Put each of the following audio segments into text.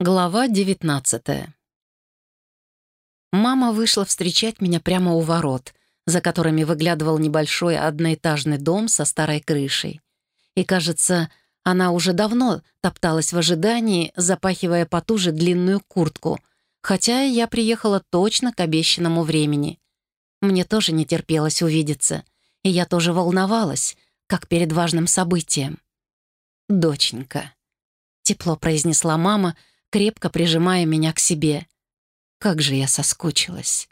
Глава 19 Мама вышла встречать меня прямо у ворот, за которыми выглядывал небольшой одноэтажный дом со старой крышей. И, кажется, она уже давно топталась в ожидании, запахивая потуже длинную куртку, хотя я приехала точно к обещанному времени. Мне тоже не терпелось увидеться, и я тоже волновалась, как перед важным событием. «Доченька», — тепло произнесла мама, — крепко прижимая меня к себе. Как же я соскучилась.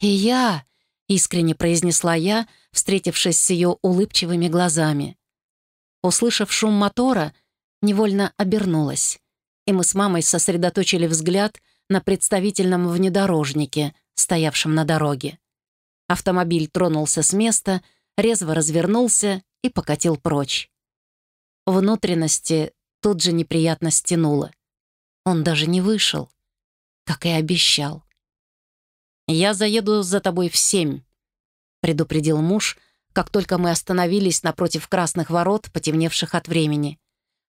«И я», — искренне произнесла я, встретившись с ее улыбчивыми глазами. Услышав шум мотора, невольно обернулась, и мы с мамой сосредоточили взгляд на представительном внедорожнике, стоявшем на дороге. Автомобиль тронулся с места, резво развернулся и покатил прочь. Внутренности тут же неприятно стянуло. Он даже не вышел, как и обещал. «Я заеду за тобой в семь», — предупредил муж, как только мы остановились напротив красных ворот, потемневших от времени.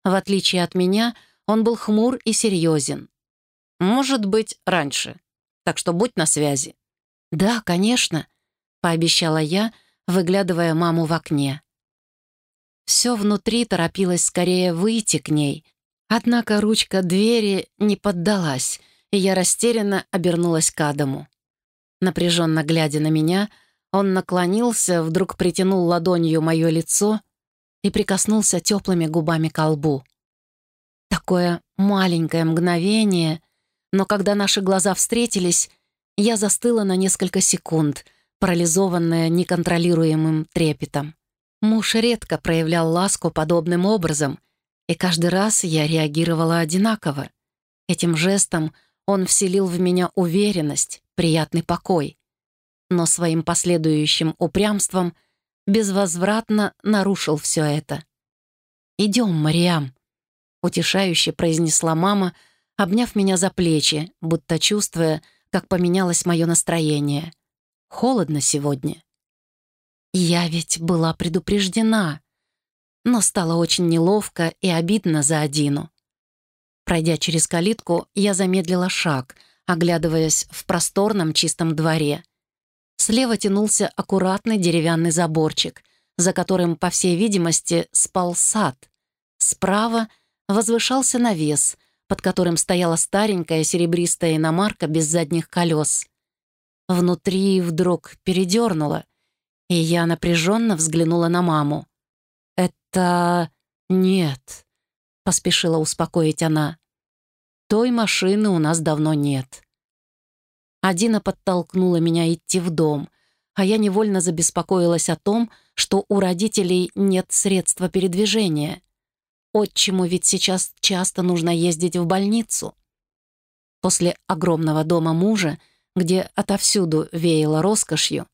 В отличие от меня, он был хмур и серьезен. «Может быть, раньше. Так что будь на связи». «Да, конечно», — пообещала я, выглядывая маму в окне. Все внутри торопилось скорее выйти к ней, Однако ручка двери не поддалась, и я растерянно обернулась к Адаму. Напряженно глядя на меня, он наклонился, вдруг притянул ладонью мое лицо и прикоснулся теплыми губами к лбу. Такое маленькое мгновение, но когда наши глаза встретились, я застыла на несколько секунд, парализованная неконтролируемым трепетом. Муж редко проявлял ласку подобным образом, и каждый раз я реагировала одинаково. Этим жестом он вселил в меня уверенность, приятный покой. Но своим последующим упрямством безвозвратно нарушил все это. «Идем, Мариам», — утешающе произнесла мама, обняв меня за плечи, будто чувствуя, как поменялось мое настроение. «Холодно сегодня». «Я ведь была предупреждена», но стало очень неловко и обидно за Адину. Пройдя через калитку, я замедлила шаг, оглядываясь в просторном чистом дворе. Слева тянулся аккуратный деревянный заборчик, за которым, по всей видимости, спал сад. Справа возвышался навес, под которым стояла старенькая серебристая иномарка без задних колес. Внутри вдруг передернуло, и я напряженно взглянула на маму. «Это... нет», — поспешила успокоить она. «Той машины у нас давно нет». Адина подтолкнула меня идти в дом, а я невольно забеспокоилась о том, что у родителей нет средства передвижения. Отчиму ведь сейчас часто нужно ездить в больницу. После огромного дома мужа, где отовсюду веяло роскошью,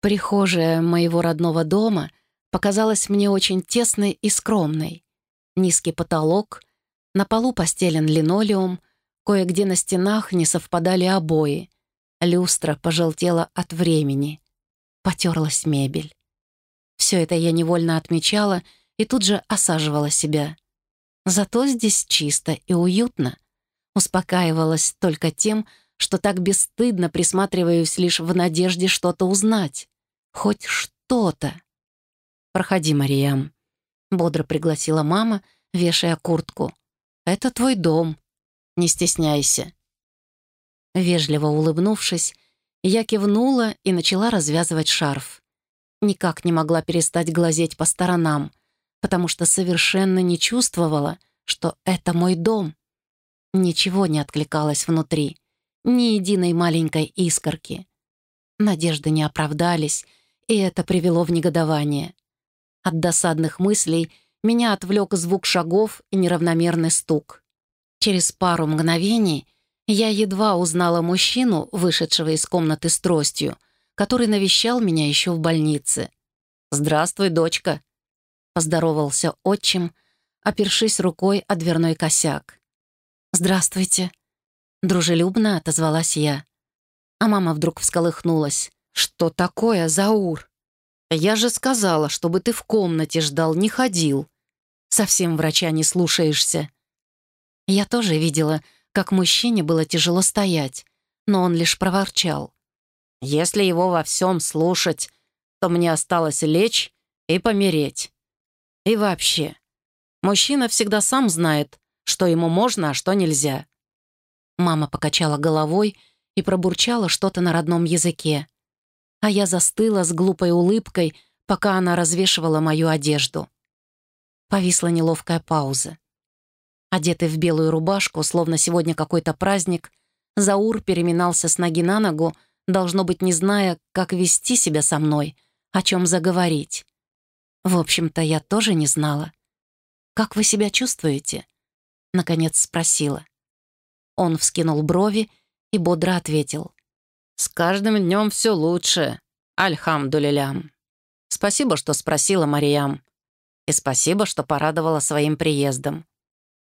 прихожая моего родного дома показалась мне очень тесной и скромной. Низкий потолок, на полу постелен линолеум, кое-где на стенах не совпадали обои, люстра пожелтела от времени, потерлась мебель. Все это я невольно отмечала и тут же осаживала себя. Зато здесь чисто и уютно. Успокаивалась только тем, что так бесстыдно присматриваюсь лишь в надежде что-то узнать. Хоть что-то. «Проходи, Мариям», — бодро пригласила мама, вешая куртку. «Это твой дом. Не стесняйся». Вежливо улыбнувшись, я кивнула и начала развязывать шарф. Никак не могла перестать глазеть по сторонам, потому что совершенно не чувствовала, что это мой дом. Ничего не откликалось внутри, ни единой маленькой искорки. Надежды не оправдались, и это привело в негодование. От досадных мыслей меня отвлек звук шагов и неравномерный стук. Через пару мгновений я едва узнала мужчину, вышедшего из комнаты с тростью, который навещал меня еще в больнице. «Здравствуй, дочка», — поздоровался отчим, опершись рукой о дверной косяк. «Здравствуйте», — дружелюбно отозвалась я. А мама вдруг всколыхнулась. «Что такое, Заур?» «Я же сказала, чтобы ты в комнате ждал, не ходил. Совсем врача не слушаешься». Я тоже видела, Как мужчине было тяжело стоять, но он лишь проворчал. «Если его во всем слушать, то мне осталось лечь и помереть. И вообще, мужчина всегда сам знает, что ему можно, а что нельзя». Мама покачала головой и пробурчала что-то на родном языке. А я застыла с глупой улыбкой, пока она развешивала мою одежду. Повисла неловкая пауза. Одетый в белую рубашку, словно сегодня какой-то праздник, Заур переминался с ноги на ногу, должно быть, не зная, как вести себя со мной, о чем заговорить. В общем-то, я тоже не знала. «Как вы себя чувствуете?» — наконец спросила. Он вскинул брови и бодро ответил. «С каждым днем все лучше. Альхамдулилям. Спасибо, что спросила, Мариям. И спасибо, что порадовала своим приездом.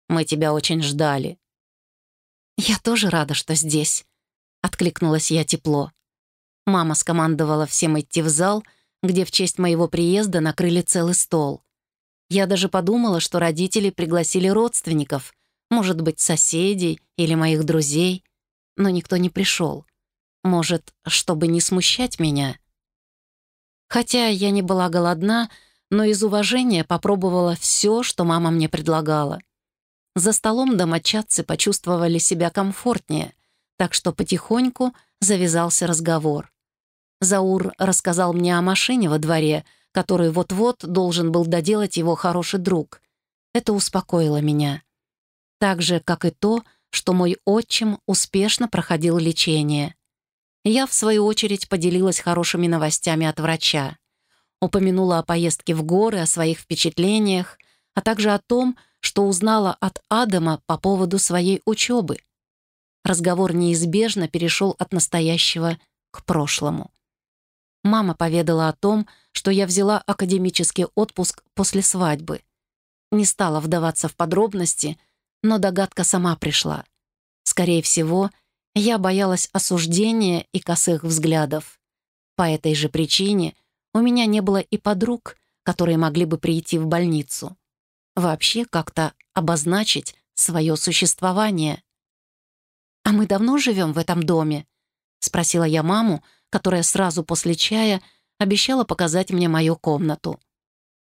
Мы тебя очень ждали». «Я тоже рада, что здесь», — откликнулась я тепло. Мама скомандовала всем идти в зал, где в честь моего приезда накрыли целый стол. Я даже подумала, что родители пригласили родственников, может быть, соседей или моих друзей, но никто не пришел. Может, чтобы не смущать меня. Хотя я не была голодна, но из уважения попробовала все, что мама мне предлагала. За столом домочадцы почувствовали себя комфортнее, так что потихоньку завязался разговор. Заур рассказал мне о машине во дворе, которую вот-вот должен был доделать его хороший друг. Это успокоило меня. Так же, как и то, что мой отчим успешно проходил лечение. Я, в свою очередь, поделилась хорошими новостями от врача. Упомянула о поездке в горы, о своих впечатлениях, а также о том, что узнала от Адама по поводу своей учебы. Разговор неизбежно перешел от настоящего к прошлому. Мама поведала о том, что я взяла академический отпуск после свадьбы. Не стала вдаваться в подробности, но догадка сама пришла. Скорее всего, я боялась осуждения и косых взглядов. По этой же причине у меня не было и подруг, которые могли бы прийти в больницу вообще как-то обозначить свое существование. «А мы давно живем в этом доме?» — спросила я маму, которая сразу после чая обещала показать мне мою комнату.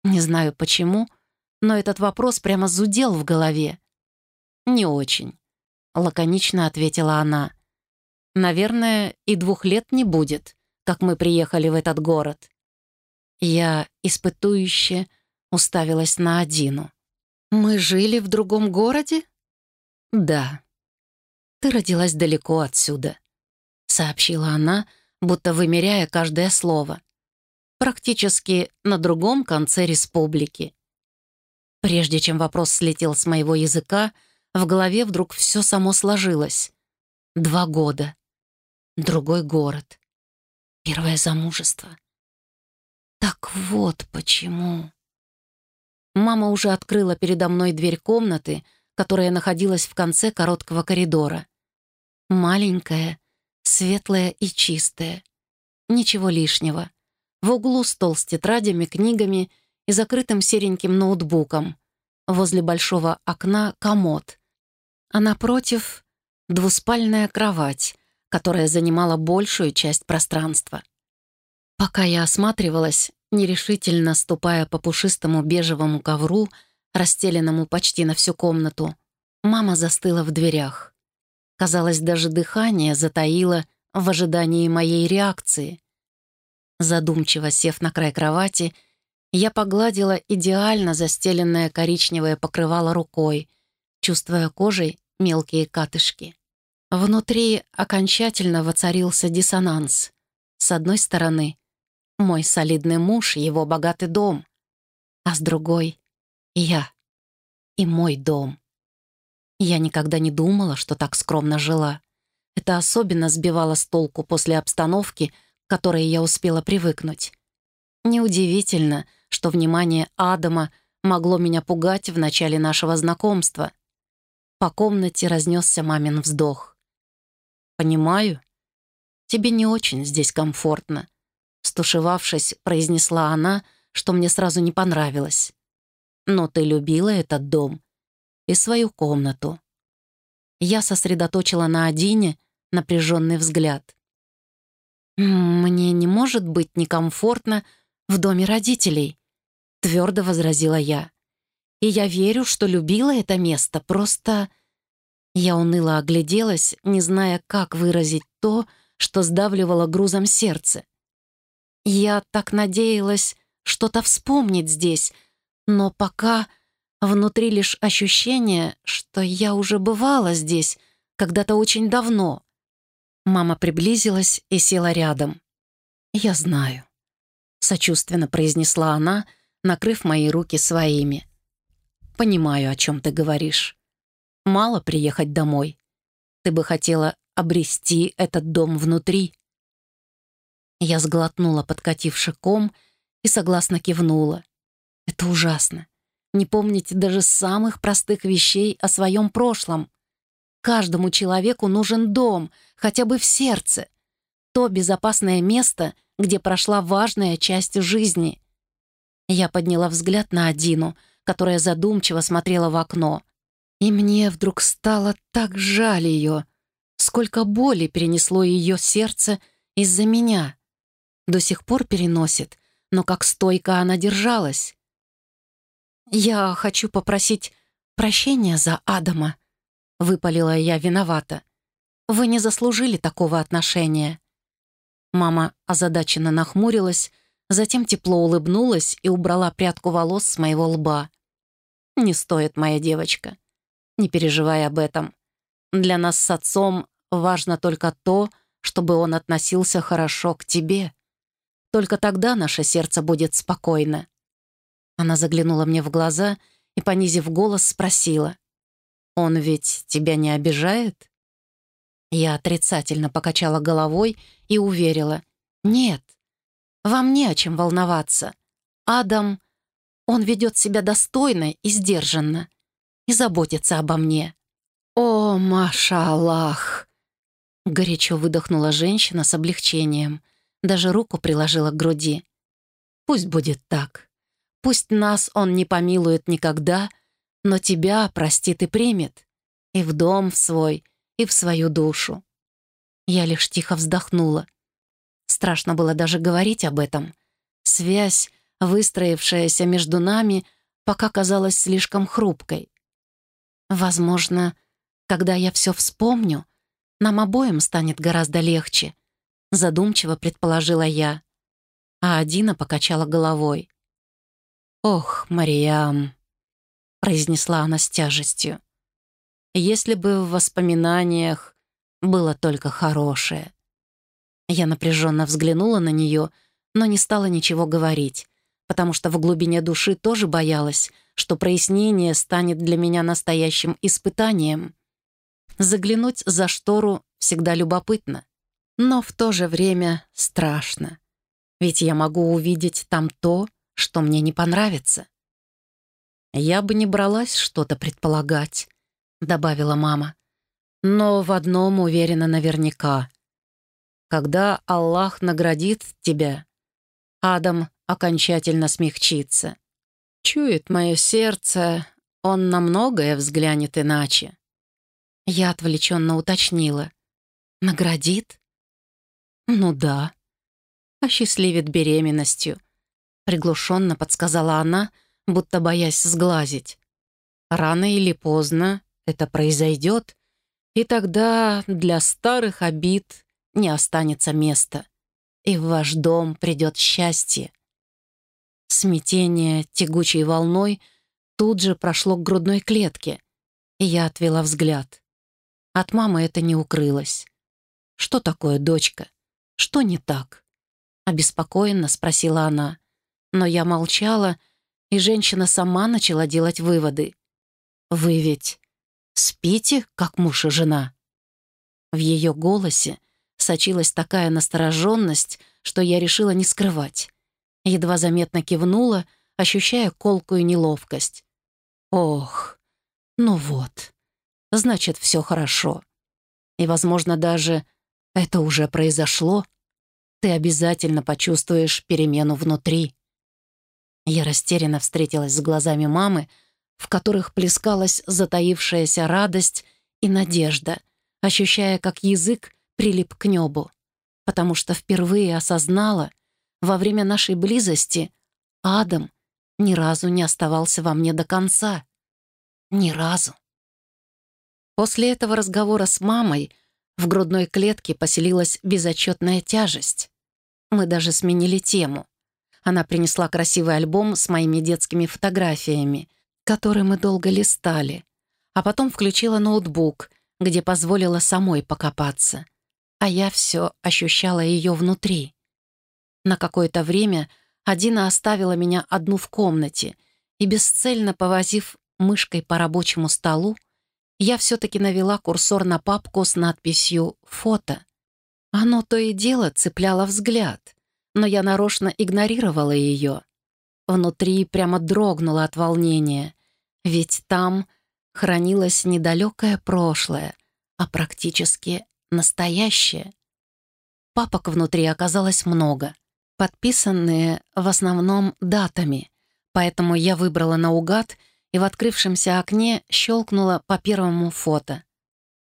Не знаю почему, но этот вопрос прямо зудел в голове. «Не очень», — лаконично ответила она. «Наверное, и двух лет не будет, как мы приехали в этот город». Я, испытующе, уставилась на Адину. «Мы жили в другом городе?» «Да». «Ты родилась далеко отсюда», — сообщила она, будто вымеряя каждое слово. «Практически на другом конце республики». Прежде чем вопрос слетел с моего языка, в голове вдруг все само сложилось. Два года. Другой город. Первое замужество. Так вот почему. Мама уже открыла передо мной дверь комнаты, которая находилась в конце короткого коридора. Маленькая, светлая и чистая. Ничего лишнего. В углу стол с тетрадями, книгами и закрытым сереньким ноутбуком. Возле большого окна — комод. А напротив — двуспальная кровать, которая занимала большую часть пространства. Пока я осматривалась, нерешительно ступая по пушистому бежевому ковру, расстеленному почти на всю комнату, мама застыла в дверях. Казалось, даже дыхание затаило в ожидании моей реакции. Задумчиво сев на край кровати, я погладила идеально застеленное коричневое покрывало рукой, чувствуя кожей мелкие катышки. Внутри окончательно воцарился диссонанс. С одной стороны, мой солидный муж его богатый дом. А с другой — я и мой дом. Я никогда не думала, что так скромно жила. Это особенно сбивало с толку после обстановки, к которой я успела привыкнуть. Неудивительно, что внимание Адама могло меня пугать в начале нашего знакомства. По комнате разнесся мамин вздох. «Понимаю, тебе не очень здесь комфортно. Стушевавшись, произнесла она, что мне сразу не понравилось. «Но ты любила этот дом и свою комнату». Я сосредоточила на Адине напряженный взгляд. «Мне не может быть некомфортно в доме родителей», — твердо возразила я. «И я верю, что любила это место, просто...» Я уныло огляделась, не зная, как выразить то, что сдавливало грузом сердце. Я так надеялась что-то вспомнить здесь, но пока внутри лишь ощущение, что я уже бывала здесь когда-то очень давно. Мама приблизилась и села рядом. «Я знаю», — сочувственно произнесла она, накрыв мои руки своими. «Понимаю, о чем ты говоришь. Мало приехать домой. Ты бы хотела обрести этот дом внутри». Я сглотнула подкативший ком и согласно кивнула. «Это ужасно. Не помнить даже самых простых вещей о своем прошлом. Каждому человеку нужен дом, хотя бы в сердце. То безопасное место, где прошла важная часть жизни. Я подняла взгляд на Адину, которая задумчиво смотрела в окно. И мне вдруг стало так жаль ее. Сколько боли перенесло ее сердце из-за меня. До сих пор переносит, но как стойко она держалась. «Я хочу попросить прощения за Адама», — выпалила я виновата. «Вы не заслужили такого отношения». Мама озадаченно нахмурилась, затем тепло улыбнулась и убрала прядку волос с моего лба. «Не стоит, моя девочка. Не переживай об этом. Для нас с отцом важно только то, чтобы он относился хорошо к тебе. Только тогда наше сердце будет спокойно». Она заглянула мне в глаза и, понизив голос, спросила. Он ведь тебя не обижает?» Я отрицательно покачала головой и уверила. «Нет, вам не о чем волноваться. Адам, он ведет себя достойно и сдержанно и заботится обо мне». «О, Маша Аллах!» Горячо выдохнула женщина с облегчением. Даже руку приложила к груди. «Пусть будет так. Пусть нас он не помилует никогда, — но тебя простит и примет. И в дом в свой, и в свою душу. Я лишь тихо вздохнула. Страшно было даже говорить об этом. Связь, выстроившаяся между нами, пока казалась слишком хрупкой. Возможно, когда я все вспомню, нам обоим станет гораздо легче, задумчиво предположила я. А Адина покачала головой. «Ох, Мариам, произнесла она с тяжестью. «Если бы в воспоминаниях было только хорошее». Я напряженно взглянула на нее, но не стала ничего говорить, потому что в глубине души тоже боялась, что прояснение станет для меня настоящим испытанием. Заглянуть за штору всегда любопытно, но в то же время страшно. Ведь я могу увидеть там то, что мне не понравится. «Я бы не бралась что-то предполагать», — добавила мама. «Но в одном уверена наверняка. Когда Аллах наградит тебя, Адам окончательно смягчится. Чует мое сердце, он на многое взглянет иначе». Я отвлеченно уточнила. «Наградит?» «Ну да. Осчастливит беременностью», — приглушенно подсказала она, — будто боясь сглазить. Рано или поздно это произойдет, и тогда для старых обид не останется места, и в ваш дом придет счастье. Смятение тягучей волной тут же прошло к грудной клетке, и я отвела взгляд. От мамы это не укрылось. «Что такое, дочка? Что не так?» Обеспокоенно спросила она. Но я молчала, и женщина сама начала делать выводы. «Вы ведь спите, как муж и жена?» В ее голосе сочилась такая настороженность, что я решила не скрывать. Едва заметно кивнула, ощущая колкую неловкость. «Ох, ну вот, значит, все хорошо. И, возможно, даже это уже произошло. Ты обязательно почувствуешь перемену внутри». Я растерянно встретилась с глазами мамы, в которых плескалась затаившаяся радость и надежда, ощущая, как язык прилип к небу, потому что впервые осознала, во время нашей близости Адам ни разу не оставался во мне до конца. Ни разу. После этого разговора с мамой в грудной клетке поселилась безотчетная тяжесть. Мы даже сменили тему. Она принесла красивый альбом с моими детскими фотографиями, который мы долго листали, а потом включила ноутбук, где позволила самой покопаться. А я все ощущала ее внутри. На какое-то время Адина оставила меня одну в комнате, и, бесцельно повозив мышкой по рабочему столу, я все-таки навела курсор на папку с надписью «Фото». Оно то и дело цепляло взгляд, но я нарочно игнорировала ее. Внутри прямо дрогнуло от волнения, ведь там хранилось недалекое прошлое, а практически настоящее. Папок внутри оказалось много, подписанные в основном датами, поэтому я выбрала наугад и в открывшемся окне щелкнула по первому фото.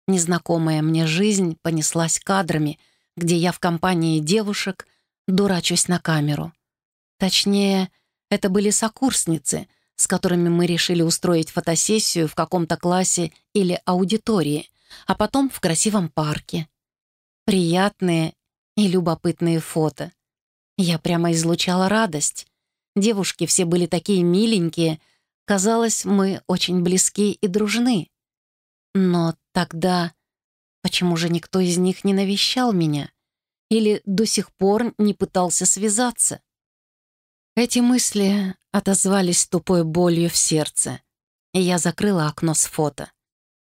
Незнакомая мне жизнь понеслась кадрами, где я в компании девушек дурачусь на камеру. Точнее, это были сокурсницы, с которыми мы решили устроить фотосессию в каком-то классе или аудитории, а потом в красивом парке. Приятные и любопытные фото. Я прямо излучала радость. Девушки все были такие миленькие. Казалось, мы очень близки и дружны. Но тогда почему же никто из них не навещал меня? Или до сих пор не пытался связаться? Эти мысли отозвались тупой болью в сердце, я закрыла окно с фото.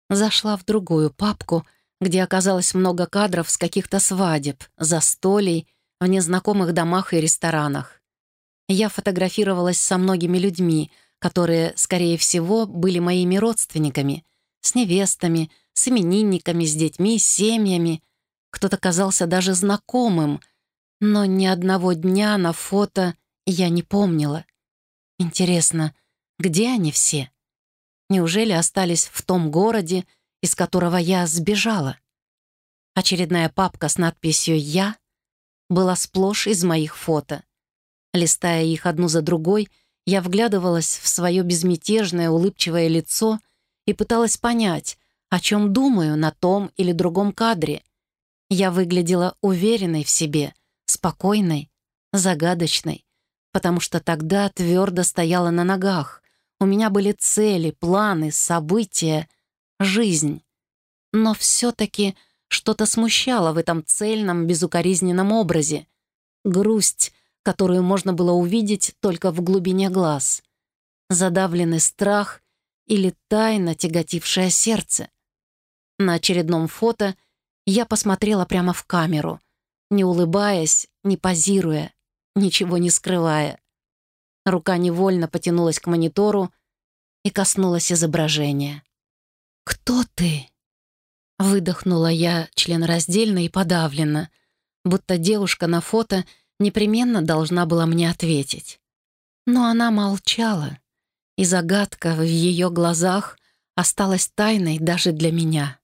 Зашла в другую папку, где оказалось много кадров с каких-то свадеб, застолий, в незнакомых домах и ресторанах. Я фотографировалась со многими людьми, которые, скорее всего, были моими родственниками, с невестами, с именинниками, с детьми, с семьями. Кто-то казался даже знакомым, но ни одного дня на фото я не помнила. Интересно, где они все? Неужели остались в том городе, из которого я сбежала? Очередная папка с надписью «Я» была сплошь из моих фото. Листая их одну за другой, я вглядывалась в свое безмятежное, улыбчивое лицо и пыталась понять, о чем думаю на том или другом кадре. Я выглядела уверенной в себе, спокойной, загадочной, потому что тогда твердо стояла на ногах. У меня были цели, планы, события, жизнь. Но все-таки что-то смущало в этом цельном, безукоризненном образе. Грусть, которую можно было увидеть только в глубине глаз. Задавленный страх или тайна, тяготившая сердце. На очередном фото я посмотрела прямо в камеру, не улыбаясь, не позируя, ничего не скрывая. Рука невольно потянулась к монитору и коснулась изображения. «Кто ты?» Выдохнула я членораздельно и подавленно, будто девушка на фото непременно должна была мне ответить. Но она молчала, и загадка в ее глазах осталась тайной даже для меня.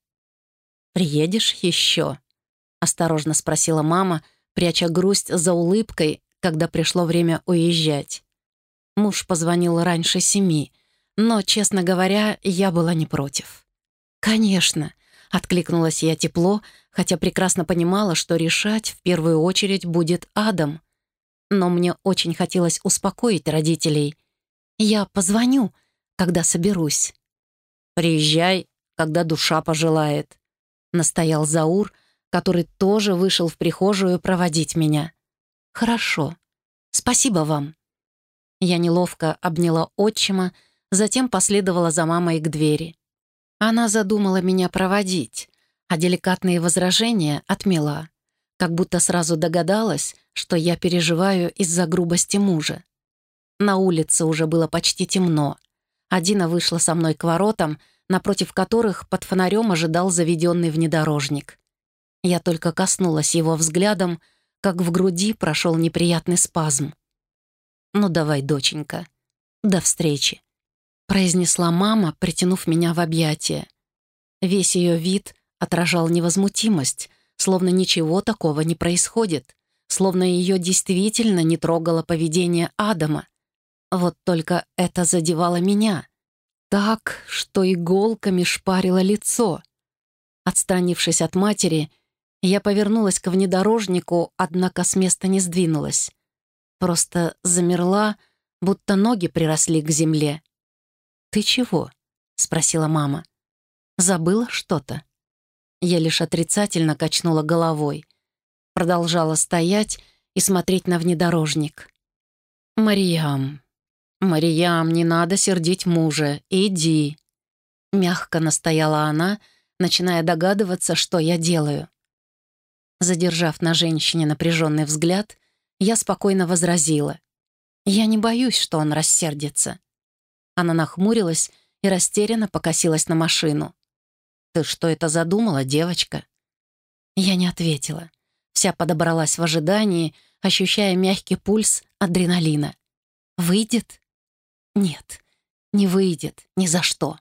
«Приедешь еще?» — осторожно спросила мама, пряча грусть за улыбкой, когда пришло время уезжать. Муж позвонил раньше семи, но, честно говоря, я была не против. «Конечно», — откликнулась я тепло, хотя прекрасно понимала, что решать в первую очередь будет Адам. Но мне очень хотелось успокоить родителей. «Я позвоню, когда соберусь». «Приезжай, когда душа пожелает», — настоял Заур, который тоже вышел в прихожую проводить меня. «Хорошо. Спасибо вам». Я неловко обняла отчима, затем последовала за мамой к двери. Она задумала меня проводить, а деликатные возражения отмела, как будто сразу догадалась, что я переживаю из-за грубости мужа. На улице уже было почти темно. Адина вышла со мной к воротам, напротив которых под фонарем ожидал заведенный внедорожник. Я только коснулась его взглядом, как в груди прошел неприятный спазм. «Ну давай, доченька, до встречи», — произнесла мама, притянув меня в объятия. Весь ее вид отражал невозмутимость, словно ничего такого не происходит, словно ее действительно не трогало поведение Адама. Вот только это задевало меня. Так, что иголками шпарило лицо. Отстранившись от матери, я повернулась к внедорожнику, однако с места не сдвинулась. Просто замерла, будто ноги приросли к земле. «Ты чего?» — спросила мама. «Забыла что-то?» Я лишь отрицательно качнула головой. Продолжала стоять и смотреть на внедорожник. «Мариям, Мариям, не надо сердить мужа, иди!» Мягко настояла она, начиная догадываться, что я делаю. Задержав на женщине напряженный взгляд, я спокойно возразила. «Я не боюсь, что он рассердится». Она нахмурилась и растерянно покосилась на машину. «Ты что это задумала, девочка?» Я не ответила. Вся подобралась в ожидании, ощущая мягкий пульс адреналина. «Выйдет?» «Нет, не выйдет, ни за что».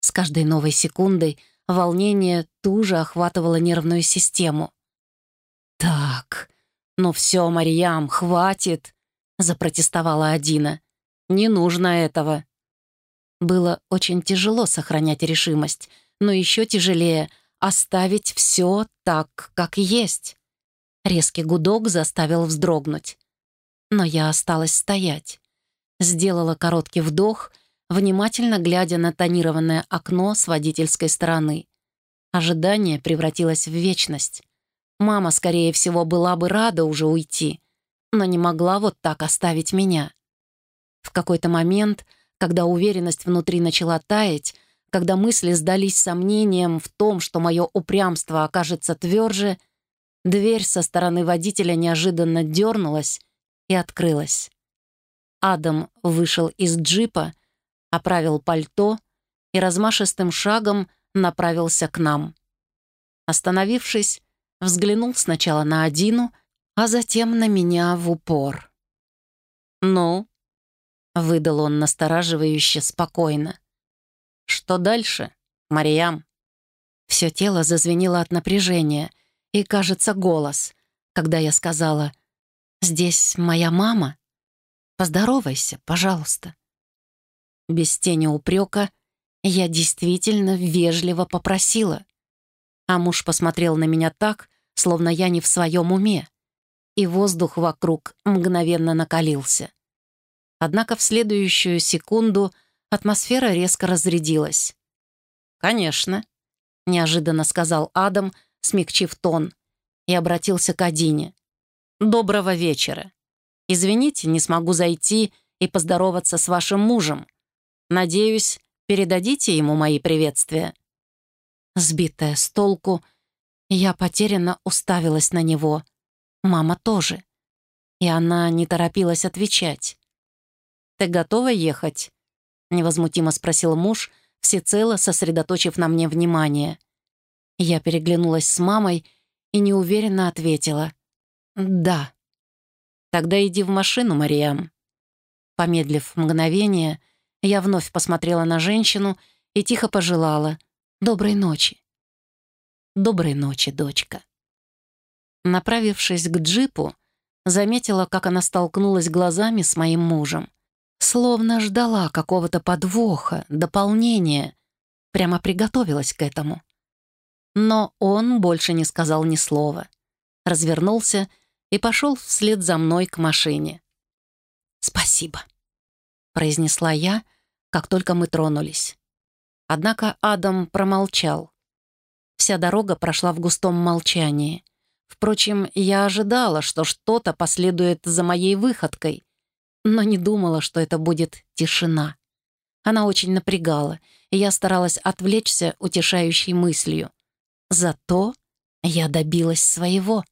С каждой новой секундой волнение туже охватывало нервную систему. «Так, ну все, Марьям, хватит!» — запротестовала Адина. «Не нужно этого». Было очень тяжело сохранять решимость, но еще тяжелее оставить все так, как есть. Резкий гудок заставил вздрогнуть. Но я осталась стоять. Сделала короткий вдох, внимательно глядя на тонированное окно с водительской стороны. Ожидание превратилось в вечность. Мама, скорее всего, была бы рада уже уйти, но не могла вот так оставить меня. В какой-то момент, когда уверенность внутри начала таять, когда мысли сдались сомнением в том, что мое упрямство окажется тверже, дверь со стороны водителя неожиданно дернулась и открылась. Адам вышел из джипа, оправил пальто и размашистым шагом направился к нам. Остановившись, взглянул сначала на Адину, а затем на меня в упор. «Ну?» — выдал он настораживающе спокойно. «Что дальше, Мариям?» Все тело зазвенело от напряжения, и, кажется, голос, когда я сказала «Здесь моя мама? Поздоровайся, пожалуйста». Без тени упрека я действительно вежливо попросила а муж посмотрел на меня так, словно я не в своем уме, и воздух вокруг мгновенно накалился. Однако в следующую секунду атмосфера резко разрядилась. «Конечно», — неожиданно сказал Адам, смягчив тон, и обратился к Адине. «Доброго вечера. Извините, не смогу зайти и поздороваться с вашим мужем. Надеюсь, передадите ему мои приветствия». Сбитая с толку, я потерянно уставилась на него. Мама тоже. И она не торопилась отвечать. «Ты готова ехать?» — невозмутимо спросил муж, всецело сосредоточив на мне внимание. Я переглянулась с мамой и неуверенно ответила. «Да». «Тогда иди в машину, Мариам». Помедлив мгновение, я вновь посмотрела на женщину и тихо пожелала — Доброй ночи. Доброй ночи, дочка. Направившись к джипу, заметила, как она столкнулась глазами с моим мужем. Словно ждала какого-то подвоха, дополнения. Прямо приготовилась к этому. Но он больше не сказал ни слова. Развернулся и пошел вслед за мной к машине. «Спасибо», — произнесла я, как только мы тронулись. Однако Адам промолчал. Вся дорога прошла в густом молчании. Впрочем, я ожидала, что что-то последует за моей выходкой, но не думала, что это будет тишина. Она очень напрягала, и я старалась отвлечься утешающей мыслью. Зато я добилась своего.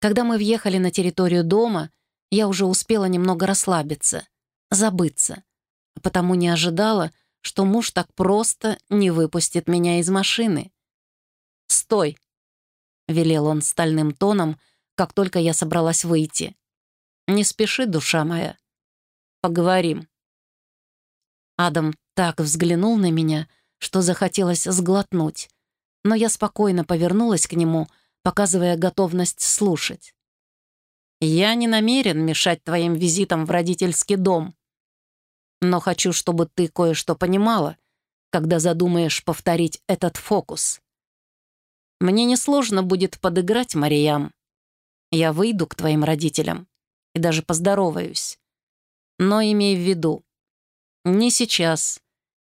Когда мы въехали на территорию дома, я уже успела немного расслабиться, забыться, потому не ожидала, что муж так просто не выпустит меня из машины. «Стой!» — велел он стальным тоном, как только я собралась выйти. «Не спеши, душа моя. Поговорим». Адам так взглянул на меня, что захотелось сглотнуть, но я спокойно повернулась к нему, показывая готовность слушать. «Я не намерен мешать твоим визитам в родительский дом, но хочу, чтобы ты кое-что понимала, когда задумаешь повторить этот фокус. Мне несложно будет подыграть, Мариям. Я выйду к твоим родителям и даже поздороваюсь. Но имей в виду, ни сейчас,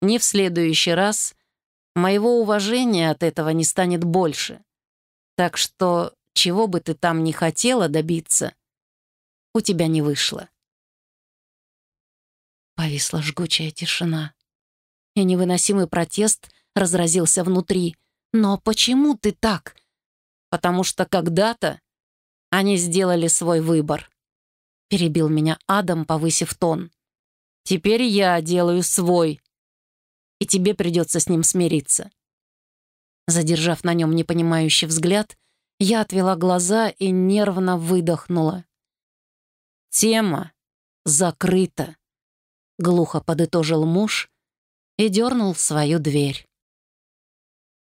ни в следующий раз моего уважения от этого не станет больше. Так что, чего бы ты там ни хотела добиться, у тебя не вышло. Повисла жгучая тишина, и невыносимый протест разразился внутри. «Но почему ты так?» «Потому что когда-то они сделали свой выбор», — перебил меня Адам, повысив тон. «Теперь я делаю свой, и тебе придется с ним смириться». Задержав на нем непонимающий взгляд, я отвела глаза и нервно выдохнула. «Тема закрыта», — глухо подытожил муж и дернул свою дверь.